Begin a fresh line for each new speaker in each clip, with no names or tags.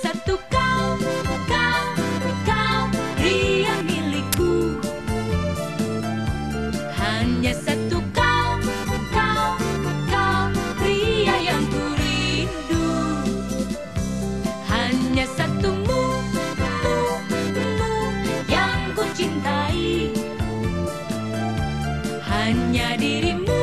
satu kau, kau, kau pria milikku. Hanya satu kau, kau, kau pria yang ku rindu. Hanya satumu, mu, mu yang ku cintai. Hanya dirimu,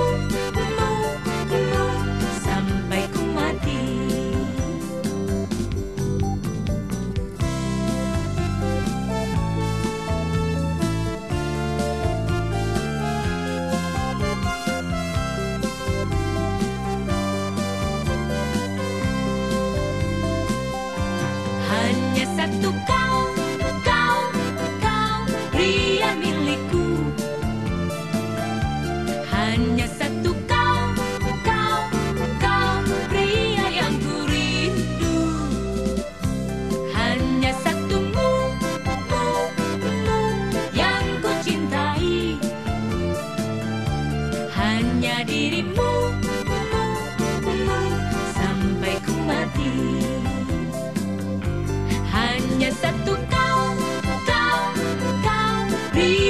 Hanya satu kau, kau, kau pria milikku. Hanya satu kau, kau, kau pria yang ku rindu. Hanya satumu, mu, mu yang ku cintai. Hanya dirimu, be